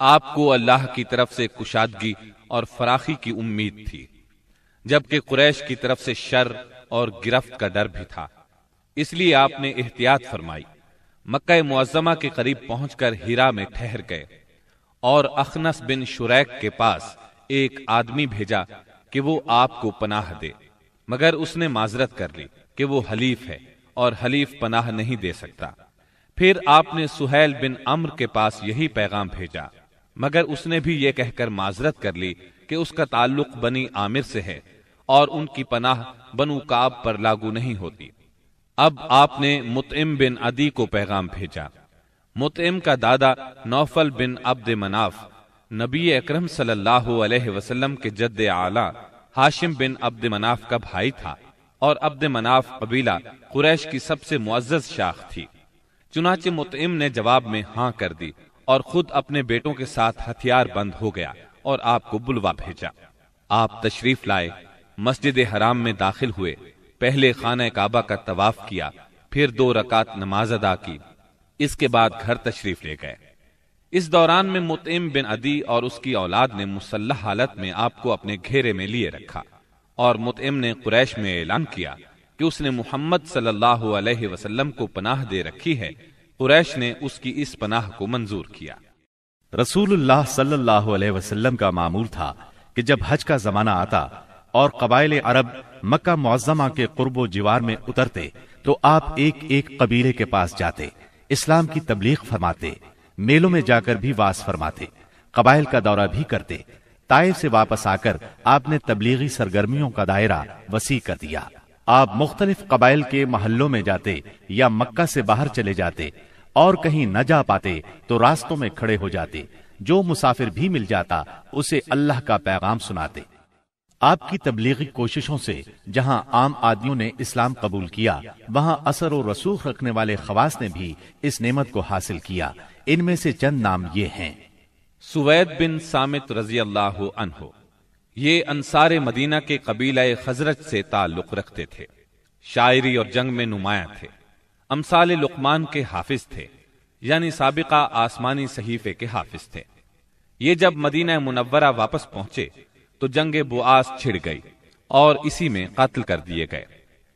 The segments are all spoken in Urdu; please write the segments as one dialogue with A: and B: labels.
A: آپ کو اللہ کی طرف سے کشادگی اور فراخی کی امید تھی، جبکہ قریش کی طرف سے شر اور گرفت کا ڈر بھی تھا۔ اس لیے آپ نے احتیاط فرمائی، مکہ معظمہ کے قریب پہنچ کر ہیرا میں ٹھہر گئے اور اخنس بن شریک کے پاس ایک آدمی بھیجا کہ وہ آپ کو پناہ دے، مگر اس نے معذرت کر لی کہ وہ حلیف ہے اور حلیف پناہ نہیں دے سکتا۔ پھر آپ نے سہیل بن امر کے پاس یہی پیغام بھیجا۔ مگر اس نے بھی یہ کہہ کر معذرت کر لی کہ اس کا تعلق بنی عامر سے ہے اور ان کی پناہ بنو کاب پر لاگو نہیں ہوتی۔ اب آپ نے متعم بن ادی کو پیغام بھیجا۔ متعم کا دادا نوفل بن عبد مناف نبی اکرم صلی اللہ علیہ وسلم کے جد اعلی ہاشم بن عبد مناف کا بھائی تھا اور عبد مناف قبیلہ قریش کی سب سے معزز شاخ تھی۔ چنانچہ متعم نے جواب میں ہاں کر دی۔ اور خود اپنے بیٹوں کے ساتھ ہتھیار بند ہو گیا اور آپ کو بلوا بھیجا۔ آپ تشریف لائے، مسجد حرام میں داخل ہوئے، پہلے خانہ کعبہ کا طواف کیا، پھر دو رکعت نماز ادا کی، اس کے بعد گھر تشریف لے گئے۔ اس دوران میں متعم بن ادی اور اس کی اولاد نے مسلح حالت میں آپ کو اپنے گھیرے میں لیے رکھا اور متعم نے قریش میں اعلان کیا کہ اس نے محمد صلی اللہ علیہ وسلم کو پناہ دے رکھی ہے قریش نے اس کی اس پناہ کو منظور کیا۔
B: رسول اللہ صلی اللہ علیہ وسلم کا معمول تھا کہ جب حج کا زمانہ آتا اور قبائل عرب مکہ معظمہ کے قرب و جوار میں اترتے تو آپ ایک ایک قبیلے کے پاس جاتے، اسلام کی تبلیغ فرماتے، میلوں میں جا کر بھی واس فرماتے، قبائل کا دورہ بھی کرتے، طائف سے واپس آ کر آپ نے تبلیغی سرگرمیوں کا دائرہ وسیع کر دیا۔ آپ مختلف قبائل کے محلوں میں جاتے یا مکہ سے باہر چلے جاتے اور کہیں نہ جا پاتے تو راستوں میں کھڑے ہو جاتے۔ جو مسافر بھی مل جاتا اسے اللہ کا پیغام سناتے۔ آپ کی تبلیغی کوششوں سے جہاں عام آدمیوں نے اسلام قبول کیا، وہاں اثر و رسوخ رکھنے والے خواص نے بھی اس نعمت کو حاصل کیا۔ ان میں سے چند نام یہ ہیں۔
A: سوید بن سامت رضی اللہ عنہ۔ یہ انصار مدینہ کے قبیلہ خزرت سے تعلق رکھتے تھے۔ شاعری اور جنگ میں نمایاں تھے۔ امثال لقمان کے حافظ تھے یعنی سابقہ آسمانی صحیفے کے حافظ تھے۔ یہ جب مدینہ منورہ واپس پہنچے، تو جنگ بواس چھڑ گئی اور اسی میں قتل کر دیے گئے۔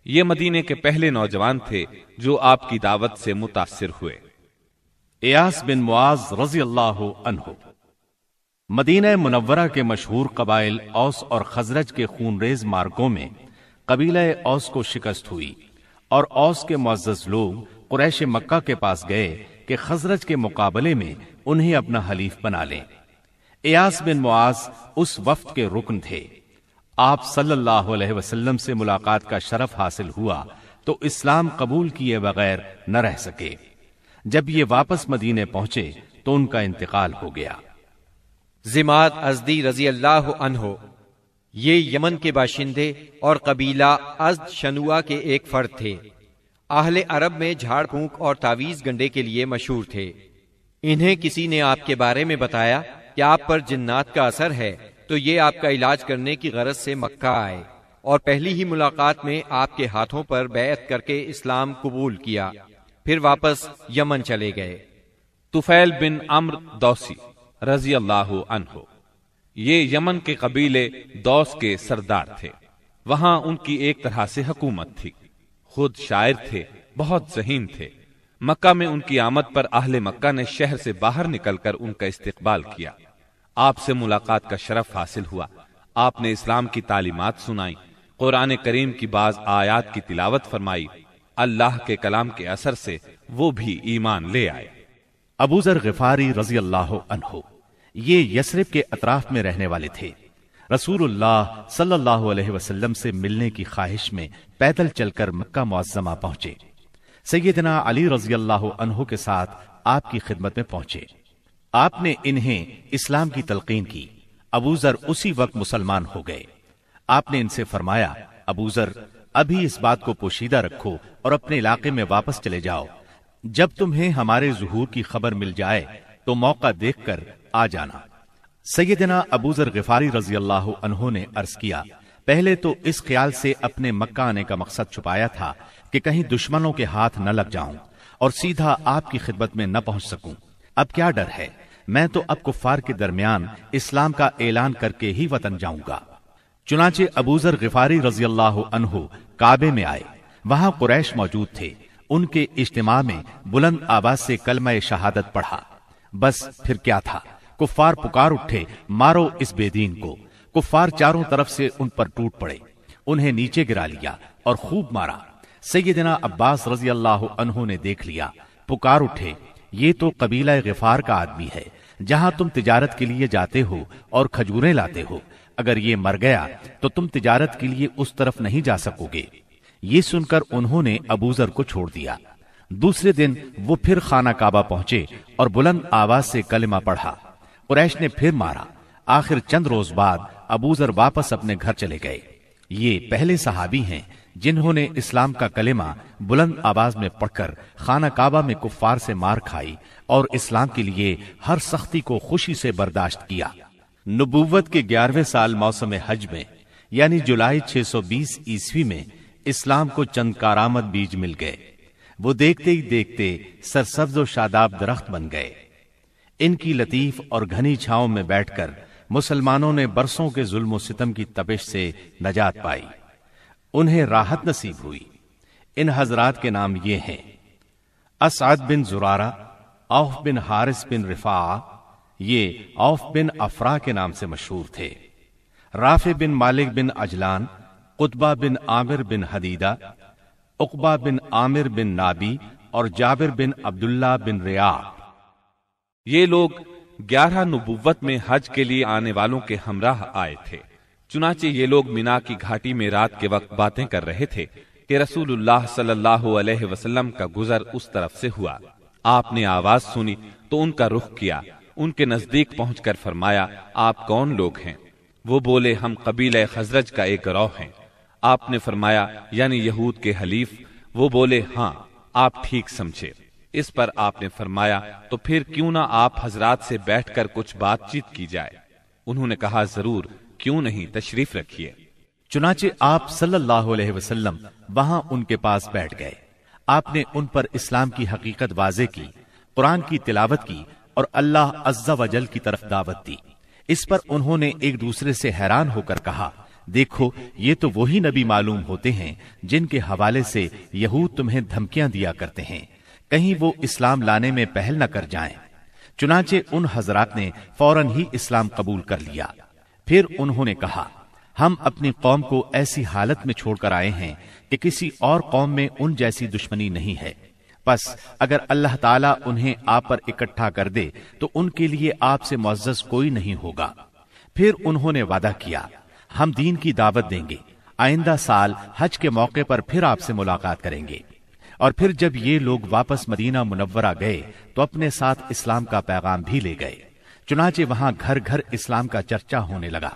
A: یہ مدینے کے پہلے نوجوان تھے جو آپ کی دعوت سے متاثر ہوئے۔
B: ایاس بن معاذ رضی اللہ عنہ۔ مدینہ منورہ کے مشہور قبائل اوس اور خزرج کے خونریز مارکوں میں قبیلہ اوس کو شکست ہوئی اور اوس کے معزز لوگ قریش مکہ کے پاس گئے کہ خزرج کے مقابلے میں انہیں اپنا حلیف بنا لیں۔ ایاس بن معاذ اس وفد کے رکن تھے۔ آپ صلی اللہ علیہ وسلم سے ملاقات کا شرف حاصل ہوا تو اسلام قبول کیے بغیر نہ رہ سکے۔ جب یہ واپس مدینے پہنچے تو ان کا انتقال ہو گیا۔
C: زماد ازدی رضی اللہ عنہ، یہ یمن کے باشندے اور قبیلہ ازد شنوا کے ایک فرد تھے۔ اہل عرب میں جھاڑ پھونک اور تعویز گنڈے کے لیے مشہور تھے۔ انہیں کسی نے آپ کے بارے میں بتایا کہ آپ پر جنات کا اثر ہے، تو یہ آپ کا علاج کرنے کی غرض سے مکہ آئے اور پہلی ہی ملاقات میں آپ کے ہاتھوں پر بیعت کر کے اسلام قبول کیا۔ پھر واپس یمن چلے گئے۔
A: توفیل بن امر دوسی رضی اللہ عنہ۔ یہ یمن کے قبیلے دوس کے سردار تھے۔ وہاں ان کی ایک طرح سے حکومت تھی۔ خود شاعر تھے، بہت ذہین تھے۔ مکہ میں ان کی آمد پر اہل مکہ نے شہر سے باہر نکل کر ان کا استقبال کیا۔ آپ سے ملاقات کا شرف حاصل ہوا۔ آپ نے اسلام کی تعلیمات سنائی، قرآن کریم کی بعض آیات کی تلاوت فرمائی۔ اللہ کے کلام کے اثر سے وہ بھی ایمان لے آئے۔
B: ابو ذر غفاری رضی اللہ عنہ، یہ یسرف کے اطراف میں رہنے والے تھے۔ رسول اللہ صلی اللہ علیہ وسلم سے ملنے کی خواہش میں پیدل چل کر مکہ معظمہ پہنچے۔ سیدنا علی رضی اللہ عنہ کے ساتھ آپ کی خدمت میں پہنچے۔ آپ نے انہیں اسلام کی تلقین کی۔ ابو ذر اسی وقت مسلمان ہو گئے۔ آپ نے ان سے فرمایا ابو ذر ابھی اس بات کو پوشیدہ رکھو اور اپنے علاقے میں واپس چلے جاؤ۔ جب تمہیں ہمارے ظہور کی خبر مل جائے تو موقع دیکھ کر آ جانا۔ سیدنا ابو ذر غفاری رضی اللہ عنہ نے عرض کیا، پہلے تو اس خیال سے اپنے مکہ آنے کا مقصد چھپایا تھا کہ کہیں دشمنوں کے ہاتھ نہ لگ جاؤں اور سیدھا آپ کی خدمت میں نہ پہنچ سکوں۔ اب کیا ڈر ہے؟ میں تو اب کفار کے درمیان اسلام کا اعلان کر کے ہی وطن جاؤں گا۔ چنانچہ ابوذر غفاری رضی اللہ عنہ کعبے میں آئے۔ وہاں قریش موجود تھے۔ ان کے اجتماع میں بلند آواز سے کلمہ شہادت پڑھا۔ بس پھر کیا تھا؟ کفار پکار اٹھے، مارو اس بے دین کو۔ کفار چاروں طرف سے ان پر ٹوٹ پڑے۔ انہیں نیچے گرا لیا اور خوب مارا۔ سیدنا عباس رضی اللہ عنہ نے دیکھ لیا۔ پکار اٹھے، یہ تو قبیلہ غفار کا آدمی ہے۔ جہاں تم تجارت کے لیے جاتے ہو اور کھجورے لاتے ہو، اگر یہ مر گیا تو تم تجارت کے لیے اس طرف نہیں جا سکو گے۔ یہ سن کر انہوں نے ابوذر کو چھوڑ دیا۔ دوسرے دن وہ پھر خانہ کعبہ پہنچے اور بلند آواز سے کلمہ پڑھا۔ قریش نے پھر مارا۔ آخر چند روز بعد ابوذر واپس اپنے گھر چلے گئے۔ یہ پہلے صحابی ہیں جنہوں نے اسلام کا کلمہ بلند آواز میں پڑھ کر خانہ کعبہ میں کفار سے مار کھائی اور اسلام کے لیے ہر سختی کو خوشی سے برداشت کیا۔ نبوت کے گیارہویں سال موسم حج میں یعنی جولائی چھ سو بیس عیسوی میں اسلام کو چند کارآمد بیج مل گئے۔ وہ دیکھتے ہی دیکھتے سرسبز و شاداب درخت بن گئے۔ ان کی لطیف اور گھنی چھاؤں میں بیٹھ کر مسلمانوں نے برسوں کے ظلم و ستم کی تپش سے نجات پائی۔ انہیں راحت نصیب ہوئی۔ ان حضرات کے نام یہ ہیں۔ اسعد بن زرارہ، اوف بن حارث بن رفا یہ اوف بن افرا کے نام سے مشہور تھے۔ رافع بن مالک بن اجلان قطبہ بن عامر بن حدیدہ اقبا بن عامر بن نابی اور جابر بن عبداللہ بن ریا
A: یہ لوگ گیارہ نبوت میں حج کے لیے آنے والوں کے ہمراہ آئے تھے۔ چنانچہ یہ لوگ مینا کی گھاٹی میں رات کے وقت باتیں کر رہے تھے کہ رسول اللہ صلی اللہ علیہ وسلم کا گزر اس طرف سے ہوا۔ آپ نے آواز سنی تو ان کا رخ کیا۔ ان کے نزدیک پہنچ کر فرمایا، آپ کون لوگ ہیں؟ وہ بولے، ہم قبیل خزرج کا ایک گروہ ہیں۔ آپ نے فرمایا یعنی یہود کے حلیف، وہ بولے ہاں آپ ٹھیک سمجھے۔ اس پر آپ نے فرمایا، تو پھر کیوں نہ آپ حضرات سے بیٹھ کر کچھ بات چیت کی جائے۔ انہوں نے کہا، ضرور، کیوں نہیں، تشریف رکھیے۔
B: چنانچہ آپ صلی اللہ علیہ وسلم وہاں ان کے پاس بیٹھ گئے۔ آپ نے ان پر اسلام کی حقیقت واضح کی، قرآن کی تلاوت کی، اور اللہ عز و جل کی طرف دعوت دی۔ اس پر انہوں نے ایک دوسرے سے حیران ہو کر کہا دیکھو، یہ تو وہی نبی معلوم ہوتے ہیں جن کے حوالے سے یہود تمہیں دھمکیاں دیا کرتے ہیں۔ کہیں وہ اسلام لانے میں پہل نہ کر جائیں۔ چنانچہ ان حضرات نے فوراً ہی اسلام قبول کر لیا۔ پھر انہوں نے کہا، ہم اپنی قوم کو ایسی حالت میں چھوڑ کر آئے ہیں کہ کسی اور قوم میں ان جیسی دشمنی نہیں ہے۔ بس اگر اللہ تعالیٰ انہیں آپ پر اکٹھا کر دے، تو ان کے لیے آپ سے معزز کوئی نہیں ہوگا۔ پھر انہوں نے وعدہ کیا۔ ہم دین کی دعوت دیں گے۔ آئندہ سال حج کے موقع پر پھر آپ سے ملاقات کریں گے۔ اور پھر جب یہ لوگ واپس مدینہ منورہ گئے، تو اپنے ساتھ اسلام کا پیغام بھی لے گئے۔ چنانچہ وہاں گھر گھر اسلام کا چرچا ہونے لگا۔